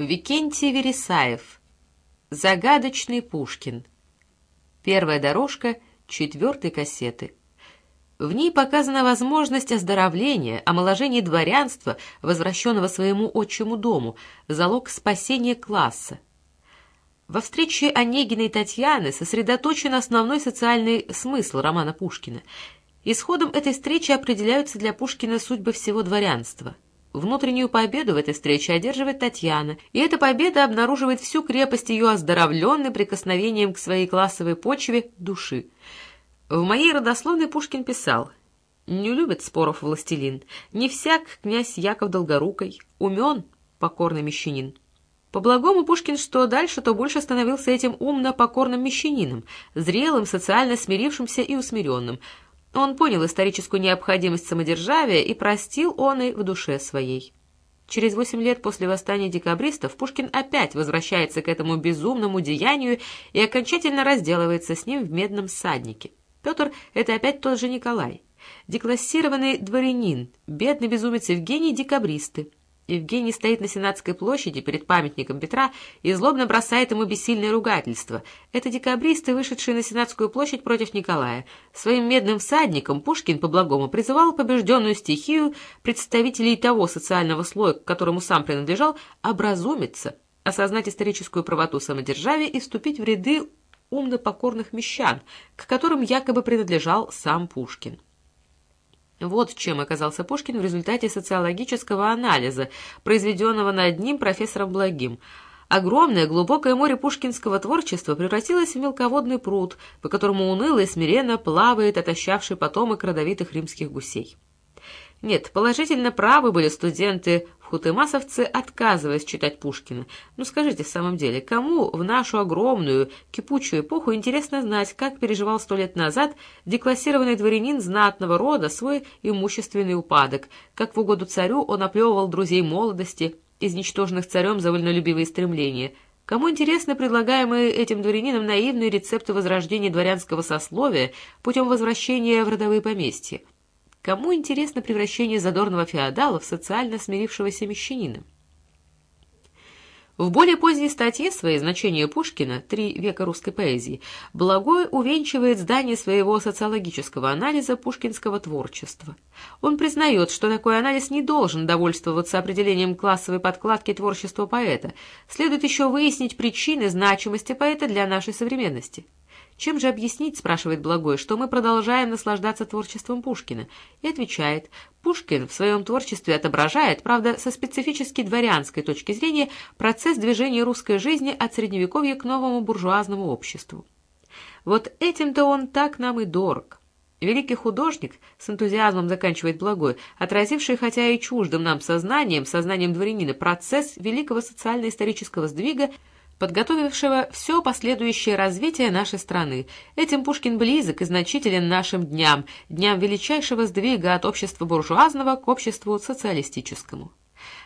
Викентий Вересаев. Загадочный Пушкин. Первая дорожка четвертой кассеты. В ней показана возможность оздоровления, омоложения дворянства, возвращенного своему отчему дому, залог спасения класса. Во встрече Онегина и Татьяны сосредоточен основной социальный смысл романа Пушкина. Исходом этой встречи определяются для Пушкина судьбы всего дворянства – Внутреннюю победу в этой встрече одерживает Татьяна, и эта победа обнаруживает всю крепость ее оздоровленной прикосновением к своей классовой почве души. В моей родословной Пушкин писал «Не любит споров властелин, не всяк князь Яков Долгорукой, умен, покорный мещанин». По-благому Пушкин что дальше, то больше становился этим умно покорным мещанином, зрелым, социально смирившимся и усмиренным – он понял историческую необходимость самодержавия и простил он и в душе своей. Через восемь лет после восстания декабристов Пушкин опять возвращается к этому безумному деянию и окончательно разделывается с ним в «Медном всаднике». Петр — это опять тот же Николай. Деклассированный дворянин, бедный безумец Евгений — декабристы. Евгений стоит на Сенатской площади перед памятником Петра и злобно бросает ему бессильное ругательство. Это декабристы, вышедшие на Сенатскую площадь против Николая. Своим медным всадником Пушкин по-благому призывал побежденную стихию представителей того социального слоя, к которому сам принадлежал, образумиться, осознать историческую правоту самодержавия и вступить в ряды умно-покорных мещан, к которым якобы принадлежал сам Пушкин. Вот чем оказался Пушкин в результате социологического анализа, произведенного над ним профессором Благим. Огромное глубокое море пушкинского творчества превратилось в мелководный пруд, по которому уныло и смиренно плавает отощавший потомок родовитых римских гусей. Нет, положительно правы были студенты хутымасовцы, отказываясь читать Пушкина. Ну скажите, в самом деле, кому в нашу огромную, кипучую эпоху интересно знать, как переживал сто лет назад деклассированный дворянин знатного рода свой имущественный упадок, как в угоду царю он оплевывал друзей молодости, изничтоженных царем за вольнолюбивые стремления – Кому интересны предлагаемые этим дворянином наивные рецепты возрождения дворянского сословия путем возвращения в родовые поместья? Кому интересно превращение задорного феодала в социально смирившегося мещанина? В более поздней статье своей «Значение Пушкина. Три века русской поэзии» Благой увенчивает здание своего социологического анализа пушкинского творчества. Он признает, что такой анализ не должен довольствоваться определением классовой подкладки творчества поэта. Следует еще выяснить причины значимости поэта для нашей современности. Чем же объяснить, спрашивает Благой, что мы продолжаем наслаждаться творчеством Пушкина? И отвечает, Пушкин в своем творчестве отображает, правда, со специфически дворянской точки зрения, процесс движения русской жизни от Средневековья к новому буржуазному обществу. Вот этим-то он так нам и дорог. Великий художник, с энтузиазмом заканчивает Благой, отразивший, хотя и чуждым нам сознанием, сознанием дворянина, процесс великого социально-исторического сдвига – подготовившего все последующее развитие нашей страны. Этим Пушкин близок и значителен нашим дням, дням величайшего сдвига от общества буржуазного к обществу социалистическому.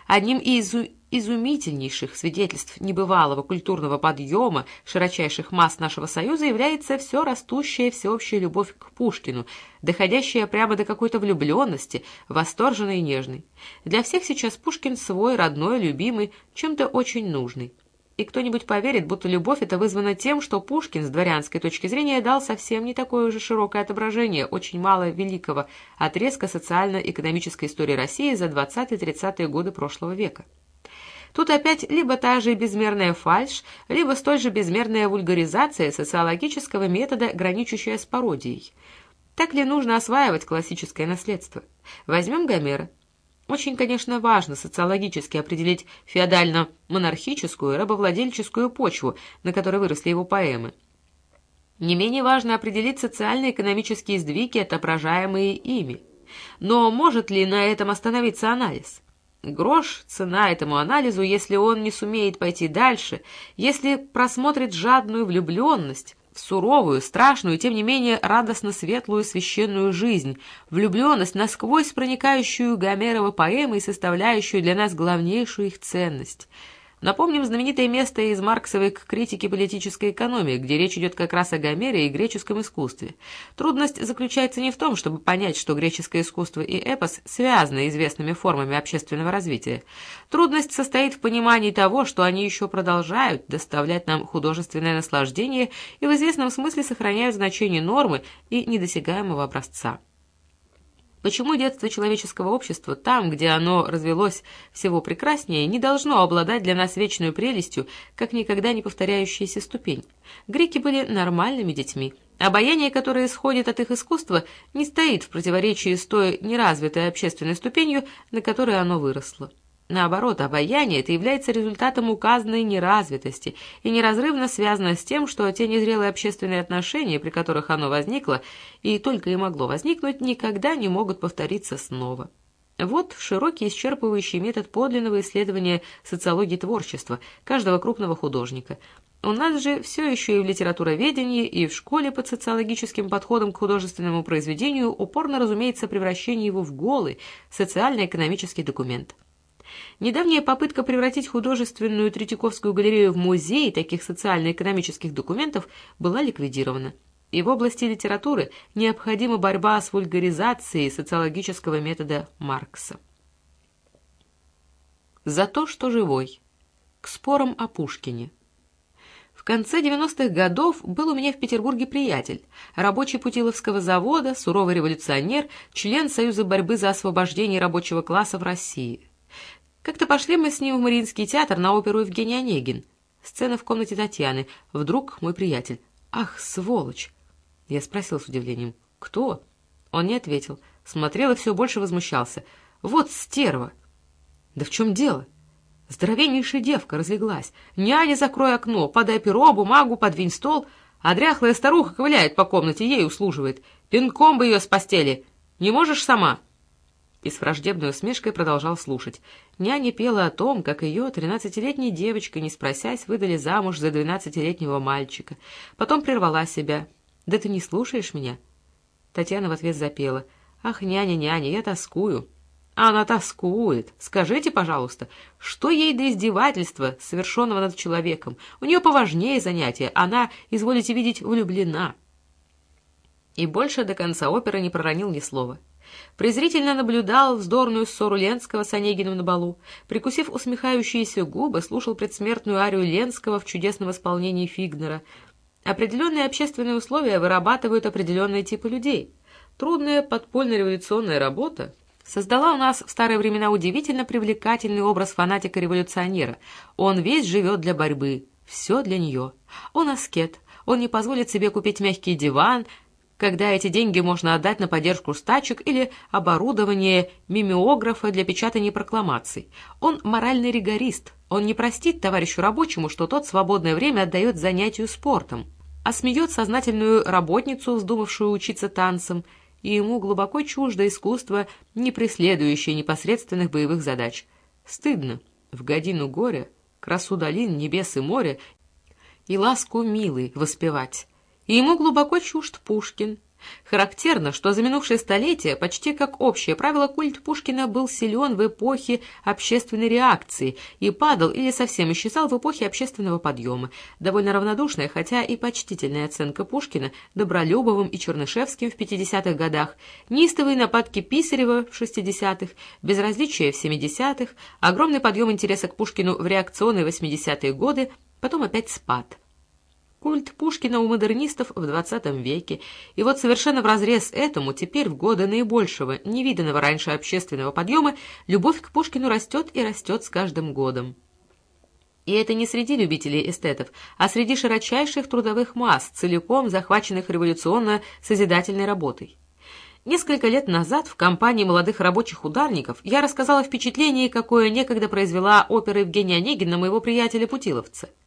Одним из изумительнейших свидетельств небывалого культурного подъема широчайших масс нашего Союза является все растущая всеобщая любовь к Пушкину, доходящая прямо до какой-то влюбленности, восторженной и нежной. Для всех сейчас Пушкин свой, родной, любимый, чем-то очень нужный. И кто-нибудь поверит, будто любовь это вызвана тем, что Пушкин с дворянской точки зрения дал совсем не такое уже широкое отображение очень мало великого отрезка социально-экономической истории России за 20-30-е годы прошлого века. Тут опять либо та же безмерная фальшь, либо столь же безмерная вульгаризация социологического метода, граничащая с пародией. Так ли нужно осваивать классическое наследство? Возьмем Гомера. Очень, конечно, важно социологически определить феодально-монархическую рабовладельческую почву, на которой выросли его поэмы. Не менее важно определить социально-экономические сдвиги, отображаемые ими. Но может ли на этом остановиться анализ? Грош цена этому анализу, если он не сумеет пойти дальше, если просмотрит жадную влюбленность, в суровую, страшную, тем не менее радостно светлую священную жизнь, влюбленность, насквозь проникающую Гомерова поэмы и составляющую для нас главнейшую их ценность. Напомним знаменитое место из Марксовой к критике политической экономии, где речь идет как раз о Гомере и греческом искусстве. Трудность заключается не в том, чтобы понять, что греческое искусство и эпос связаны известными формами общественного развития. Трудность состоит в понимании того, что они еще продолжают доставлять нам художественное наслаждение и в известном смысле сохраняют значение нормы и недосягаемого образца. Почему детство человеческого общества, там, где оно развелось всего прекраснее, не должно обладать для нас вечной прелестью, как никогда не повторяющаяся ступень? Греки были нормальными детьми. Обаяние, которое исходит от их искусства, не стоит в противоречии с той неразвитой общественной ступенью, на которой оно выросло. Наоборот, обаяние это является результатом указанной неразвитости и неразрывно связано с тем, что те незрелые общественные отношения, при которых оно возникло и только и могло возникнуть, никогда не могут повториться снова. Вот широкий исчерпывающий метод подлинного исследования социологии творчества каждого крупного художника. У нас же все еще и в литературоведении, и в школе под социологическим подходом к художественному произведению упорно разумеется превращение его в голый социально-экономический документ. Недавняя попытка превратить художественную Третьяковскую галерею в музей таких социально-экономических документов была ликвидирована. И в области литературы необходима борьба с вульгаризацией социологического метода Маркса. За то, что живой. К спорам о Пушкине. В конце 90-х годов был у меня в Петербурге приятель, рабочий Путиловского завода, суровый революционер, член Союза борьбы за освобождение рабочего класса в России. Как-то пошли мы с ним в Мариинский театр на оперу Евгений Онегин. Сцена в комнате Татьяны. Вдруг мой приятель. «Ах, сволочь!» Я спросил с удивлением. «Кто?» Он не ответил. Смотрел и все больше возмущался. «Вот стерва!» «Да в чем дело?» Здоровеннейшая девка разлеглась. «Няня, закрой окно, подай перо, бумагу, подвинь стол». А дряхлая старуха ковыляет по комнате, ей услуживает. Пинком бы ее с постели. Не можешь сама?» И с враждебной усмешкой продолжал слушать. Няня пела о том, как ее тринадцатилетней девочкой, не спросясь, выдали замуж за двенадцатилетнего мальчика. Потом прервала себя. «Да ты не слушаешь меня?» Татьяна в ответ запела. «Ах, няня, няня, я тоскую». «Она тоскует. Скажите, пожалуйста, что ей до издевательства, совершенного над человеком? У нее поважнее занятия. Она, изволите видеть, влюблена». И больше до конца оперы не проронил ни слова презрительно наблюдал вздорную ссору Ленского с Онегиным на балу, прикусив усмехающиеся губы, слушал предсмертную арию Ленского в чудесном исполнении Фигнера. Определенные общественные условия вырабатывают определенные типы людей. Трудная подпольно-революционная работа создала у нас в старые времена удивительно привлекательный образ фанатика-революционера. Он весь живет для борьбы, все для нее. Он аскет, он не позволит себе купить мягкий диван, когда эти деньги можно отдать на поддержку стачек или оборудование мимеографа для печатания прокламаций. Он моральный ригорист, он не простит товарищу рабочему, что тот свободное время отдает занятию спортом, а смеет сознательную работницу, вздумавшую учиться танцам, и ему глубоко чуждо искусство, не преследующее непосредственных боевых задач. Стыдно в годину горя, красу долин, небес и моря и ласку милый воспевать и ему глубоко чужд Пушкин. Характерно, что за минувшее столетие, почти как общее правило, культ Пушкина был силен в эпохе общественной реакции и падал или совсем исчезал в эпохе общественного подъема. Довольно равнодушная, хотя и почтительная оценка Пушкина Добролюбовым и Чернышевским в 50-х годах, неистовые нападки Писарева в 60-х, безразличие в 70-х, огромный подъем интереса к Пушкину в реакционные 80-е годы, потом опять спад – Культ Пушкина у модернистов в XX веке, и вот совершенно вразрез этому, теперь в годы наибольшего, невиданного раньше общественного подъема, любовь к Пушкину растет и растет с каждым годом. И это не среди любителей эстетов, а среди широчайших трудовых масс, целиком захваченных революционно-созидательной работой. Несколько лет назад в компании молодых рабочих ударников я рассказала о впечатлении, какое некогда произвела опера Евгения Онегина моего приятеля-путиловца –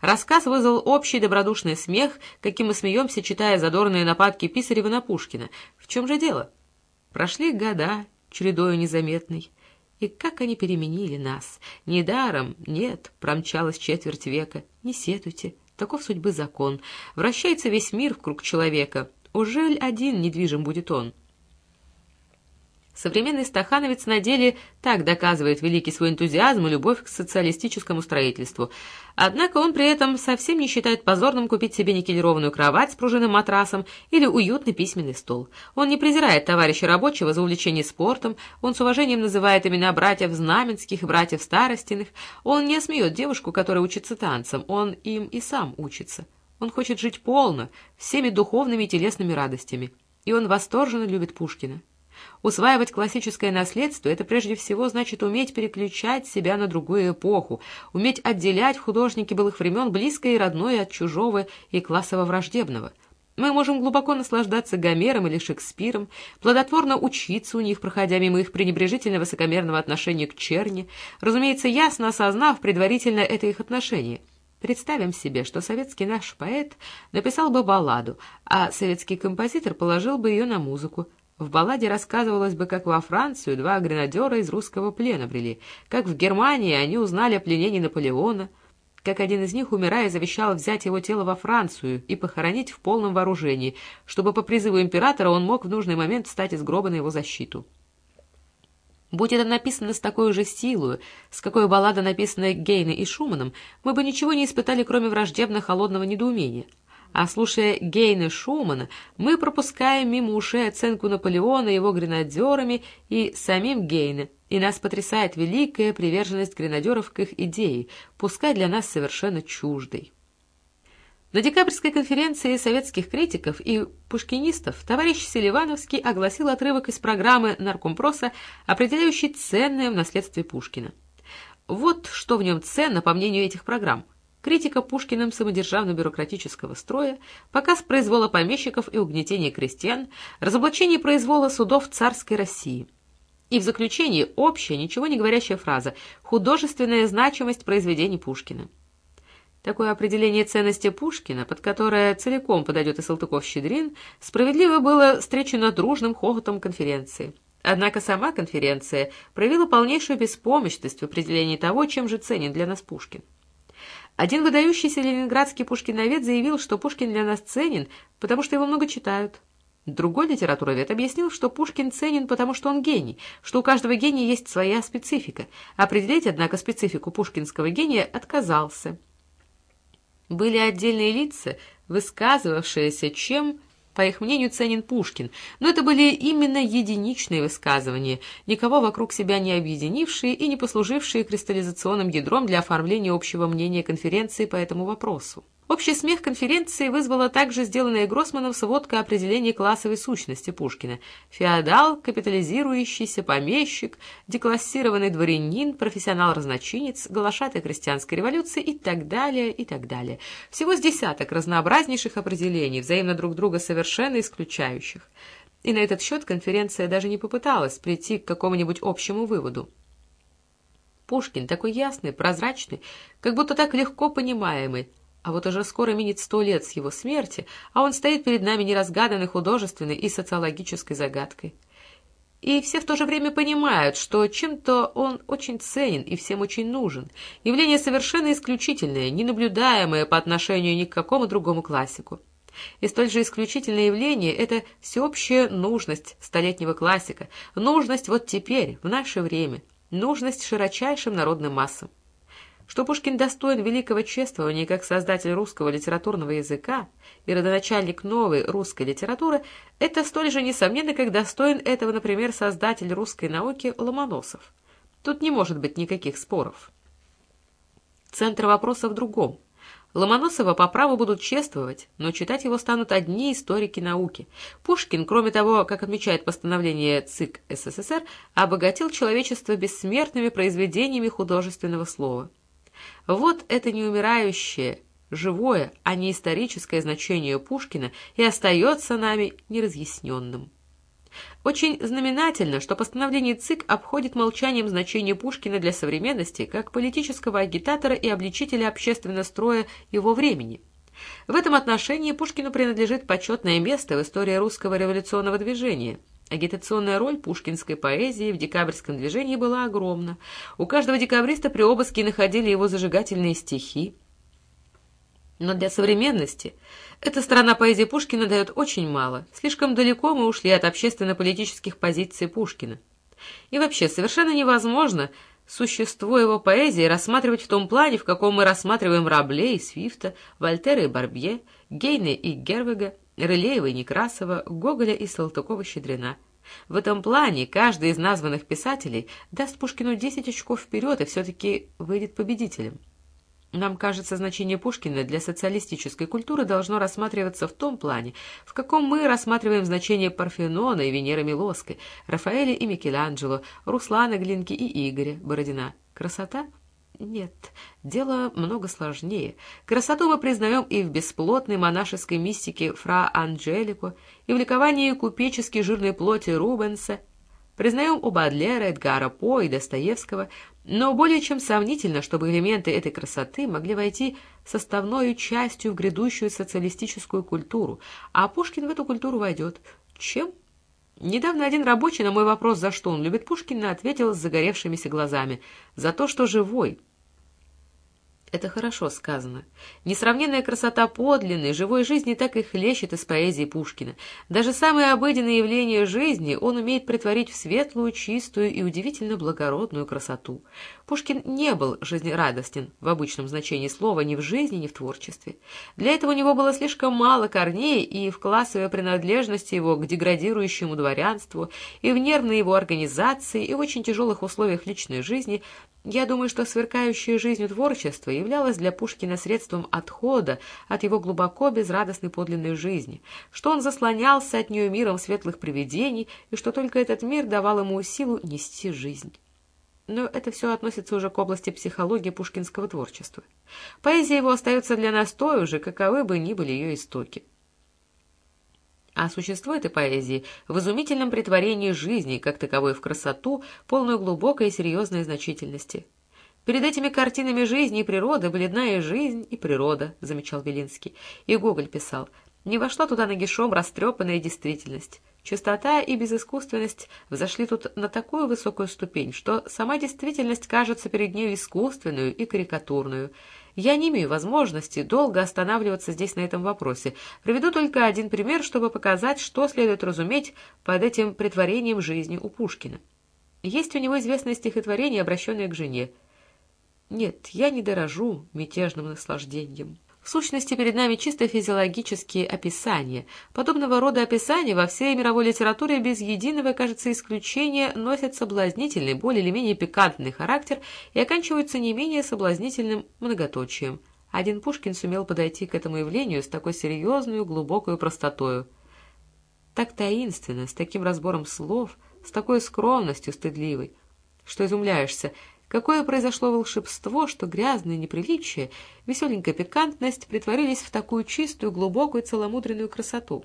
Рассказ вызвал общий добродушный смех, каким мы смеемся, читая задорные нападки Писарева на Пушкина. В чем же дело? Прошли года, чередою незаметной. И как они переменили нас! Недаром, нет, промчалась четверть века. Не сетуйте, таков судьбы закон. Вращается весь мир в круг человека. Ужель один недвижим будет он? Современный стахановец на деле так доказывает великий свой энтузиазм и любовь к социалистическому строительству. Однако он при этом совсем не считает позорным купить себе никелированную кровать с пружинным матрасом или уютный письменный стол. Он не презирает товарища рабочего за увлечение спортом, он с уважением называет имена братьев Знаменских и братьев Старостиных, он не осмеет девушку, которая учится танцам, он им и сам учится. Он хочет жить полно, всеми духовными и телесными радостями, и он восторженно любит Пушкина. Усваивать классическое наследство — это прежде всего значит уметь переключать себя на другую эпоху, уметь отделять в художнике былых времен близкое и родное от чужого и классово-враждебного. Мы можем глубоко наслаждаться Гомером или Шекспиром, плодотворно учиться у них, проходя мимо их пренебрежительно высокомерного отношения к черни, разумеется, ясно осознав предварительно это их отношение. Представим себе, что советский наш поэт написал бы балладу, а советский композитор положил бы ее на музыку, в балладе рассказывалось бы, как во Францию два гренадера из русского плена брели, как в Германии они узнали о пленении Наполеона, как один из них, умирая, завещал взять его тело во Францию и похоронить в полном вооружении, чтобы по призыву императора он мог в нужный момент встать из гроба на его защиту. Будь это написано с такой же силой, с какой баллада написана Гейне и Шуманом, мы бы ничего не испытали, кроме враждебно-холодного недоумения — а слушая Гейна Шумана, мы пропускаем мимо ушей оценку Наполеона его гренадерами и самим Гейна, и нас потрясает великая приверженность гренадеров к их идее, пускай для нас совершенно чуждой. На декабрьской конференции советских критиков и пушкинистов товарищ Селивановский огласил отрывок из программы Наркомпроса, определяющий ценное в наследстве Пушкина. Вот что в нем ценно, по мнению этих программ – критика Пушкиным самодержавно-бюрократического строя, показ произвола помещиков и угнетение крестьян, разоблачение произвола судов царской России. И в заключении общая, ничего не говорящая фраза «художественная значимость произведений Пушкина». Такое определение ценности Пушкина, под которое целиком подойдет и Салтыков-Щедрин, справедливо было встречено дружным хохотом конференции. Однако сама конференция проявила полнейшую беспомощность в определении того, чем же ценен для нас Пушкин. Один выдающийся ленинградский пушкиновед заявил, что Пушкин для нас ценен, потому что его много читают. Другой литературовед объяснил, что Пушкин ценен, потому что он гений, что у каждого гения есть своя специфика. Определить, однако, специфику пушкинского гения отказался. Были отдельные лица, высказывавшиеся, чем по их мнению, ценен Пушкин, но это были именно единичные высказывания, никого вокруг себя не объединившие и не послужившие кристаллизационным ядром для оформления общего мнения конференции по этому вопросу. Общий смех конференции вызвала также сделанная Гроссманом сводка определения классовой сущности Пушкина. Феодал, капитализирующийся помещик, деклассированный дворянин, профессионал-разночинец, глашатый крестьянской революции и так далее, и так далее. Всего с десяток разнообразнейших определений, взаимно друг друга совершенно исключающих. И на этот счет конференция даже не попыталась прийти к какому-нибудь общему выводу. Пушкин такой ясный, прозрачный, как будто так легко понимаемый, а вот уже скоро минет сто лет с его смерти, а он стоит перед нами неразгаданной художественной и социологической загадкой. И все в то же время понимают, что чем-то он очень ценен и всем очень нужен. Явление совершенно исключительное, ненаблюдаемое по отношению ни к какому другому классику. И столь же исключительное явление — это всеобщая нужность столетнего классика, нужность вот теперь, в наше время, нужность широчайшим народным массам. Что Пушкин достоин великого чествования как создатель русского литературного языка и родоначальник новой русской литературы, это столь же несомненно, как достоин этого, например, создатель русской науки Ломоносов. Тут не может быть никаких споров. Центр вопроса в другом. Ломоносова по праву будут чествовать, но читать его станут одни историки науки. Пушкин, кроме того, как отмечает постановление ЦИК СССР, обогатил человечество бессмертными произведениями художественного слова. Вот это неумирающее, живое, а не историческое значение Пушкина и остается нами неразъясненным. Очень знаменательно, что постановление ЦИК обходит молчанием значение Пушкина для современности как политического агитатора и обличителя общественного строя его времени. В этом отношении Пушкину принадлежит почетное место в истории русского революционного движения – Агитационная роль пушкинской поэзии в декабрьском движении была огромна. У каждого декабриста при обыске находили его зажигательные стихи. Но для современности эта сторона поэзии Пушкина дает очень мало. Слишком далеко мы ушли от общественно-политических позиций Пушкина. И вообще, совершенно невозможно существо его поэзии рассматривать в том плане, в каком мы рассматриваем Рабле и Свифта, Вольтера и Барбье, Гейне и Гервега, Рылеева и Некрасова, Гоголя и Салтыкова-Щедрина. В этом плане каждый из названных писателей даст Пушкину 10 очков вперед и все-таки выйдет победителем. Нам кажется, значение Пушкина для социалистической культуры должно рассматриваться в том плане, в каком мы рассматриваем значение Парфенона и Венеры Милоской, Рафаэля и Микеланджело, Руслана Глинки и Игоря Бородина. Красота? Нет, дело много сложнее. Красоту мы признаем и в бесплотной монашеской мистике фра Анджелико, и в ликовании купечески жирной плоти Рубенса, Признаем у Бадлера, Эдгара По и Достоевского, но более чем сомнительно, чтобы элементы этой красоты могли войти составной частью в грядущую социалистическую культуру, а Пушкин в эту культуру войдет. Чем? Недавно один рабочий на мой вопрос, за что он любит Пушкина, ответил с загоревшимися глазами. «За то, что живой». Это хорошо сказано. Несравненная красота подлинной, живой жизни так и хлещет из поэзии Пушкина. Даже самые обыденные явления жизни он умеет притворить в светлую, чистую и удивительно благородную красоту. Пушкин не был жизнерадостен в обычном значении слова ни в жизни, ни в творчестве. Для этого у него было слишком мало корней и в классовой принадлежности его к деградирующему дворянству, и в нервной его организации, и в очень тяжелых условиях личной жизни – я думаю, что сверкающее жизнью творчество являлось для Пушкина средством отхода от его глубоко безрадостной подлинной жизни, что он заслонялся от нее миром светлых привидений и что только этот мир давал ему силу нести жизнь. Но это все относится уже к области психологии пушкинского творчества. Поэзия его остается для нас той же, каковы бы ни были ее истоки а существо этой поэзии в изумительном притворении жизни, как таковой в красоту, полную глубокой и серьезной значительности. «Перед этими картинами жизни и природы бледная жизнь и природа», — замечал Белинский. И Гоголь писал, «Не вошла туда нагишом растрепанная действительность». Чистота и безыскусственность взошли тут на такую высокую ступень, что сама действительность кажется перед нею искусственную и карикатурную. Я не имею возможности долго останавливаться здесь на этом вопросе. Приведу только один пример, чтобы показать, что следует разуметь под этим притворением жизни у Пушкина. Есть у него известное стихотворение, обращенное к жене. «Нет, я не дорожу мятежным наслаждением». В сущности, перед нами чисто физиологические описания. Подобного рода описания во всей мировой литературе без единого, кажется, исключения носят соблазнительный, более или менее пикантный характер и оканчиваются не менее соблазнительным многоточием. Один Пушкин сумел подойти к этому явлению с такой серьезной, глубокой простотою. Так таинственно, с таким разбором слов, с такой скромностью стыдливой, что изумляешься — Какое произошло волшебство, что грязные неприличия, веселенькая пикантность притворились в такую чистую, глубокую, целомудренную красоту.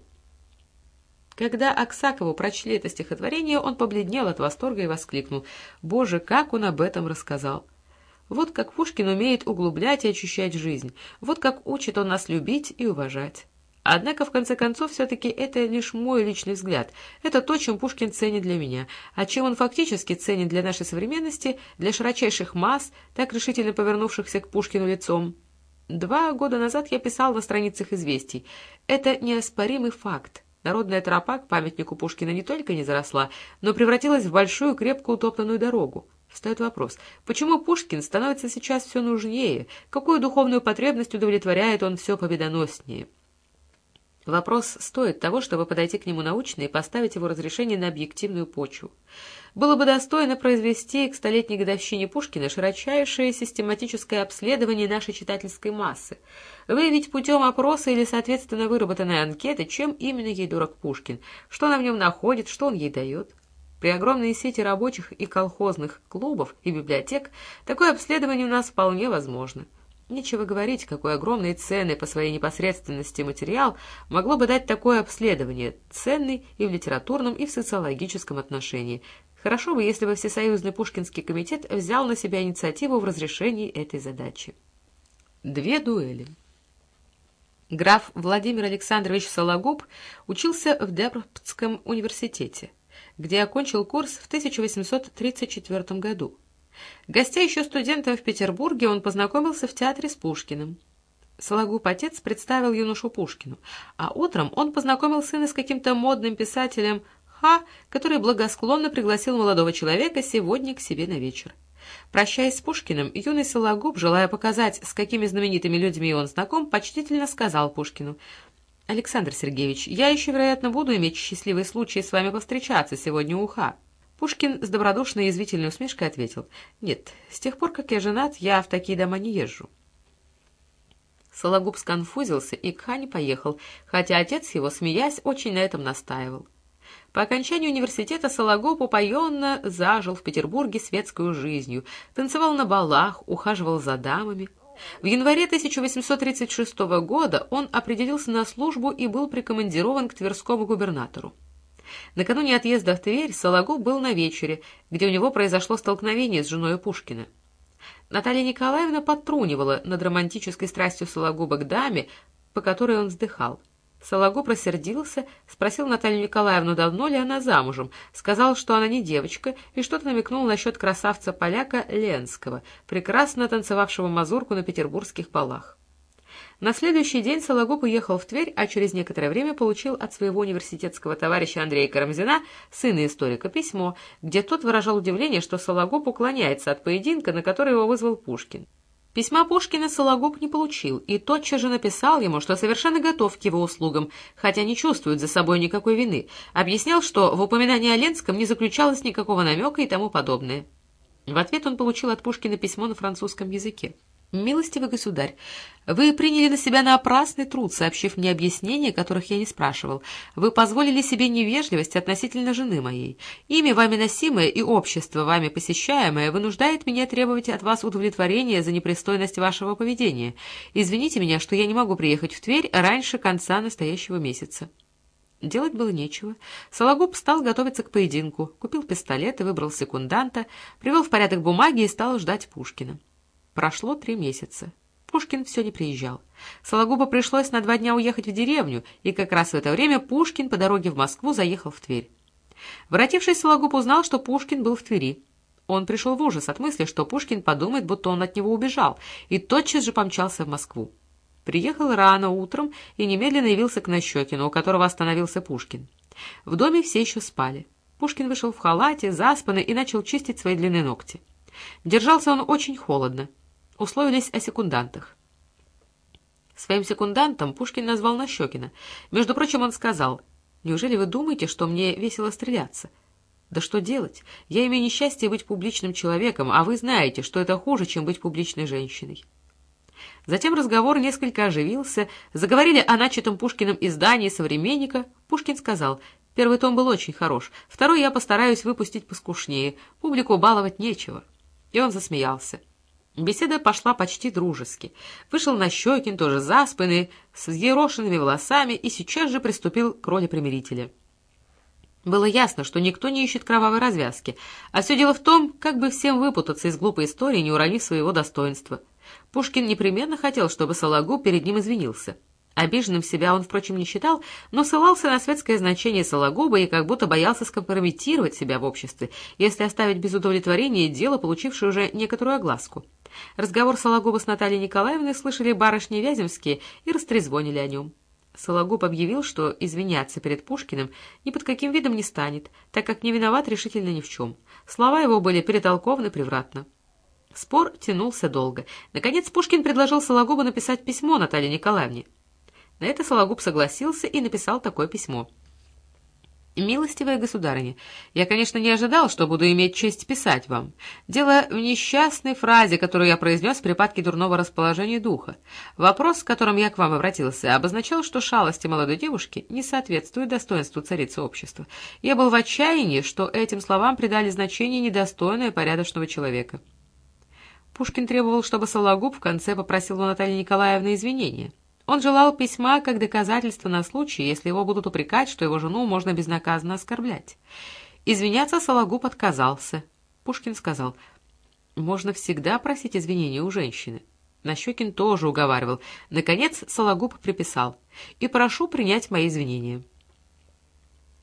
Когда Аксакову прочли это стихотворение, он побледнел от восторга и воскликнул. «Боже, как он об этом рассказал!» Вот как Пушкин умеет углублять и очищать жизнь, вот как учит он нас любить и уважать. Однако, в конце концов, все-таки это лишь мой личный взгляд. Это то, чем Пушкин ценит для меня. А чем он фактически ценит для нашей современности, для широчайших масс, так решительно повернувшихся к Пушкину лицом. Два года назад я писал на страницах «Известий». Это неоспоримый факт. Народная тропа к памятнику Пушкина не только не заросла, но превратилась в большую крепкую утоптанную дорогу. Встает вопрос, почему Пушкин становится сейчас все нужнее, какую духовную потребность удовлетворяет он все победоноснее? Вопрос стоит того, чтобы подойти к нему научно и поставить его разрешение на объективную почву. Было бы достойно произвести к столетней годовщине Пушкина широчайшее систематическое обследование нашей читательской массы, выявить путем опроса или, соответственно, выработанной анкеты, чем именно ей дорог Пушкин, что она в нем находит, что он ей дает. При огромной сети рабочих и колхозных клубов и библиотек такое обследование у нас вполне возможно. Нечего говорить, какой огромной цены по своей непосредственности материал могло бы дать такое обследование, ценный и в литературном, и в социологическом отношении. Хорошо бы, если бы Всесоюзный Пушкинский комитет взял на себя инициативу в разрешении этой задачи. Две дуэли. Граф Владимир Александрович Сологуб учился в Дебрцком университете, где окончил курс в 1834 году. Гостя еще студента в Петербурге, он познакомился в театре с Пушкиным. Сологуб отец представил юношу Пушкину, а утром он познакомил сына с каким-то модным писателем Ха, который благосклонно пригласил молодого человека сегодня к себе на вечер. Прощаясь с Пушкиным, юный Сологуб, желая показать, с какими знаменитыми людьми он знаком, почтительно сказал Пушкину, «Александр Сергеевич, я еще, вероятно, буду иметь счастливый случай с вами повстречаться сегодня у Ха». Пушкин с добродушной и язвительной усмешкой ответил, «Нет, с тех пор, как я женат, я в такие дома не езжу». Сологуб сконфузился и к Хане поехал, хотя отец его, смеясь, очень на этом настаивал. По окончании университета Сологуб упоенно зажил в Петербурге светскую жизнью, танцевал на балах, ухаживал за дамами. В январе 1836 года он определился на службу и был прикомандирован к Тверскому губернатору. Накануне отъезда в Тверь Сологуб был на вечере, где у него произошло столкновение с женой Пушкина. Наталья Николаевна подтрунивала над романтической страстью Сологуба к даме, по которой он вздыхал. Сологуб рассердился, спросил Наталью Николаевну, давно ли она замужем, сказал, что она не девочка, и что-то намекнул насчет красавца-поляка Ленского, прекрасно танцевавшего мазурку на петербургских балах. На следующий день Сологуб уехал в Тверь, а через некоторое время получил от своего университетского товарища Андрея Карамзина, сына историка, письмо, где тот выражал удивление, что Сологуб уклоняется от поединка, на который его вызвал Пушкин. Письма Пушкина Сологуб не получил и тотчас же написал ему, что совершенно готов к его услугам, хотя не чувствует за собой никакой вины, объяснял, что в упоминании о Ленском не заключалось никакого намека и тому подобное. В ответ он получил от Пушкина письмо на французском языке. «Милостивый государь, вы приняли на себя напрасный труд, сообщив мне объяснения, которых я не спрашивал. Вы позволили себе невежливость относительно жены моей. Имя вами носимое и общество вами посещаемое вынуждает меня требовать от вас удовлетворения за непристойность вашего поведения. Извините меня, что я не могу приехать в Тверь раньше конца настоящего месяца». Делать было нечего. Сологуб стал готовиться к поединку, купил пистолет и выбрал секунданта, привел в порядок бумаги и стал ждать Пушкина. Прошло три месяца. Пушкин все не приезжал. Сологубу пришлось на два дня уехать в деревню, и как раз в это время Пушкин по дороге в Москву заехал в Тверь. Воротившись, Сологуб узнал, что Пушкин был в Твери. Он пришел в ужас от мысли, что Пушкин подумает, будто он от него убежал, и тотчас же помчался в Москву. Приехал рано утром и немедленно явился к Нащекину, у которого остановился Пушкин. В доме все еще спали. Пушкин вышел в халате, заспанный, и начал чистить свои длинные ногти. Держался он очень холодно. Условились о секундантах. Своим секундантом Пушкин назвал Нащекина. Между прочим, он сказал, «Неужели вы думаете, что мне весело стреляться?» «Да что делать? Я имею несчастье быть публичным человеком, а вы знаете, что это хуже, чем быть публичной женщиной». Затем разговор несколько оживился, заговорили о начатом Пушкиным издании «Современника». Пушкин сказал, «Первый том был очень хорош, второй я постараюсь выпустить поскушнее, публику баловать нечего». И он засмеялся. Беседа пошла почти дружески. Вышел на Нащекин, тоже заспанный, с взъерошенными волосами, и сейчас же приступил к роли примирителя. Было ясно, что никто не ищет кровавой развязки, а все дело в том, как бы всем выпутаться из глупой истории, не уронив своего достоинства. Пушкин непременно хотел, чтобы Сологуб перед ним извинился. Обиженным себя он, впрочем, не считал, но ссылался на светское значение Сологуба и как будто боялся скомпрометировать себя в обществе, если оставить без удовлетворения дело, получившее уже некоторую огласку. Разговор Сологуба с Натальей Николаевной слышали барышни Вяземские и растрезвонили о нем. Сологуб объявил, что извиняться перед Пушкиным ни под каким видом не станет, так как не виноват решительно ни в чем. Слова его были перетолкованы превратно. Спор тянулся долго. Наконец Пушкин предложил Сологубу написать письмо Наталье Николаевне. На это Сологуб согласился и написал такое письмо. «Милостивая государыня, я, конечно, не ожидал, что буду иметь честь писать вам. Дело в несчастной фразе, которую я произнес в припадке дурного расположения духа. Вопрос, с которым я к вам обратился, обозначал, что шалости молодой девушки не соответствуют достоинству царицы общества. Я был в отчаянии, что этим словам придали значение недостойное порядочного человека». Пушкин требовал, чтобы Сологуб в конце попросил у Натальи Николаевны извинения. Он желал письма как доказательство на случай, если его будут упрекать, что его жену можно безнаказанно оскорблять. Извиняться Сологуб отказался. Пушкин сказал, «Можно всегда просить извинения у женщины». Нащекин тоже уговаривал. Наконец Сологуб приписал, «И прошу принять мои извинения».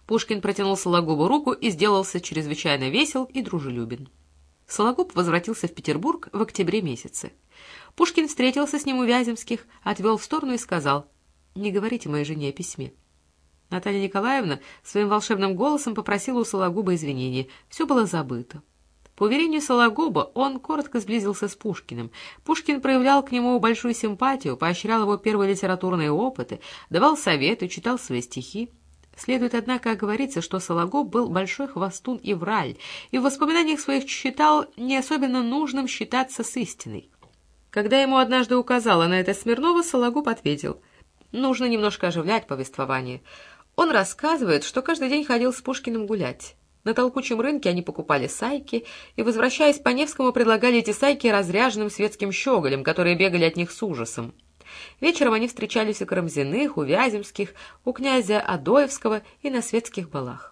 Пушкин протянул Сологубу руку и сделался чрезвычайно весел и дружелюбен. Сологуб возвратился в Петербург в октябре месяце. Пушкин встретился с ним у Вяземских, отвел в сторону и сказал, «Не говорите моей жене о письме». Наталья Николаевна своим волшебным голосом попросила у Сологуба извинения. Все было забыто. По уверению Сологуба, он коротко сблизился с Пушкиным. Пушкин проявлял к нему большую симпатию, поощрял его первые литературные опыты, давал советы, читал свои стихи. Следует, однако, оговориться, что Сологуб был большой хвостун и враль, и в воспоминаниях своих считал не особенно нужным считаться с истиной. Когда ему однажды указала на это Смирнова, Сологуб ответил, «Нужно немножко оживлять повествование. Он рассказывает, что каждый день ходил с Пушкиным гулять. На толкучем рынке они покупали сайки и, возвращаясь по Невскому, предлагали эти сайки разряженным светским щеголям, которые бегали от них с ужасом. Вечером они встречались у Карамзиных, у Вяземских, у князя Адоевского и на светских балах.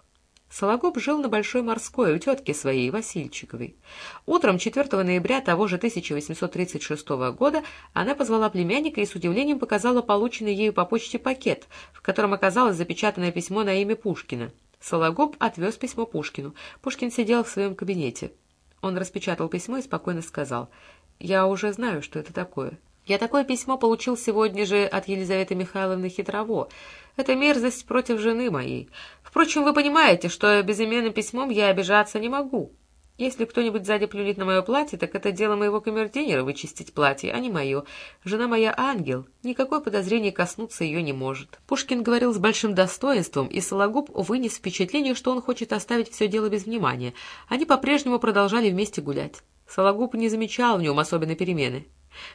Сологуб жил на Большой Морской у тетки своей, Васильчиковой. Утром 4 ноября того же 1836 года она позвала племянника и с удивлением показала полученный ею по почте пакет, в котором оказалось запечатанное письмо на имя Пушкина. Сологуб отвез письмо Пушкину. Пушкин сидел в своем кабинете. Он распечатал письмо и спокойно сказал, «Я уже знаю, что это такое. Я такое письмо получил сегодня же от Елизаветы Михайловны Хитрово. Это мерзость против жены моей. Впрочем, вы понимаете, что безыменным письмом я обижаться не могу. Если кто-нибудь сзади плюнет на мое платье, так это дело моего камердинера вычистить платье, а не мое. Жена моя ангел, никакое подозрение коснуться ее не может. Пушкин говорил с большим достоинством, и Сологуб вынес впечатление, что он хочет оставить все дело без внимания. Они по-прежнему продолжали вместе гулять. Сологуб не замечал в нем особенной перемены.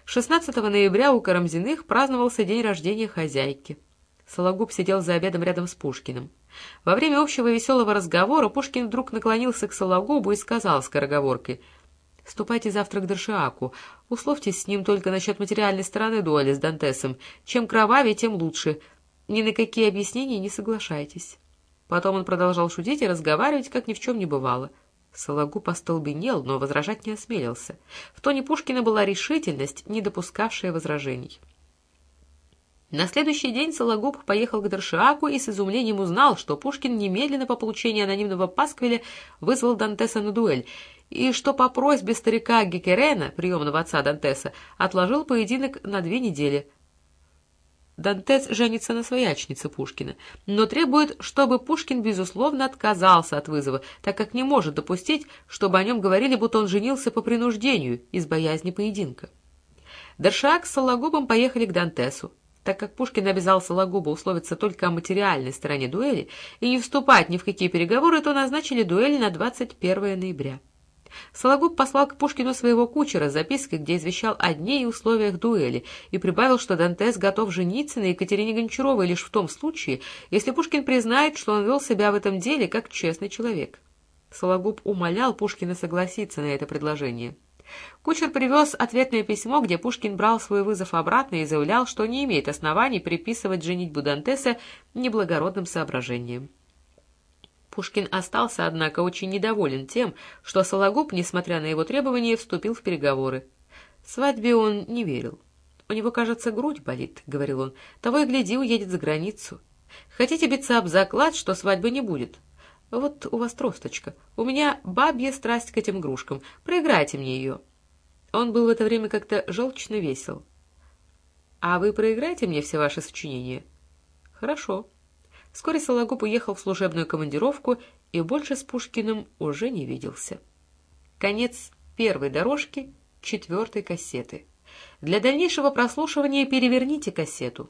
16 ноября у Карамзиных праздновался день рождения хозяйки. Сологуб сидел за обедом рядом с Пушкиным. Во время общего веселого разговора Пушкин вдруг наклонился к Сологубу и сказал скороговоркой «Ступайте завтра к Дершиаку. Условьтесь с ним только насчет материальной стороны дуэли с Дантесом. Чем кровавее, тем лучше. Ни на какие объяснения не соглашайтесь». Потом он продолжал шутить и разговаривать, как ни в чем не бывало. Сологуб остолбенел, но возражать не осмелился. В тоне Пушкина была решительность, не допускавшая возражений. На следующий день Сологуб поехал к Даршиаку и с изумлением узнал, что Пушкин немедленно по получению анонимного пасквиля вызвал Дантеса на дуэль, и что по просьбе старика Гекерена, приемного отца Дантеса, отложил поединок на две недели. Дантес женится на своячнице Пушкина, но требует, чтобы Пушкин, безусловно, отказался от вызова, так как не может допустить, чтобы о нем говорили, будто он женился по принуждению из боязни поединка. Даршак с Сологубом поехали к Дантесу. Так как Пушкин обязал Сологуба условиться только о материальной стороне дуэли и не вступать ни в какие переговоры, то назначили дуэль на 21 ноября. Сологуб послал к Пушкину своего кучера с запиской, где извещал о дне и условиях дуэли, и прибавил, что Дантес готов жениться на Екатерине Гончаровой лишь в том случае, если Пушкин признает, что он вел себя в этом деле как честный человек. Сологуб умолял Пушкина согласиться на это предложение. Кучер привез ответное письмо, где Пушкин брал свой вызов обратно и заявлял, что не имеет оснований приписывать женитьбу Дантеса неблагородным соображениям. Пушкин остался, однако, очень недоволен тем, что Сологуб, несмотря на его требования, вступил в переговоры. Свадьбе он не верил. «У него, кажется, грудь болит», — говорил он. «Того и гляди, уедет за границу. Хотите биться об заклад, что свадьбы не будет? Вот у вас тросточка. У меня бабья страсть к этим игрушкам. Проиграйте мне ее». Он был в это время как-то желчно весел. «А вы проиграете мне все ваши сочинения?» «Хорошо». Вскоре Сологуб уехал в служебную командировку и больше с Пушкиным уже не виделся. Конец первой дорожки четвертой кассеты. Для дальнейшего прослушивания переверните кассету.